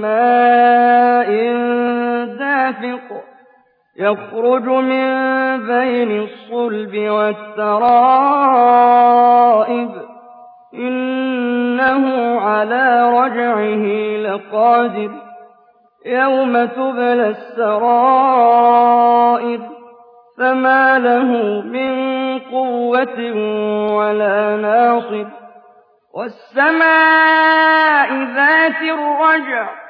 ماء دافق يخرج من بين الصلب والترائب. إنه على رجعه لقادر يوم تبلى السرائر. فما له من قوة ولا ناصر. والسماء ذات الرجع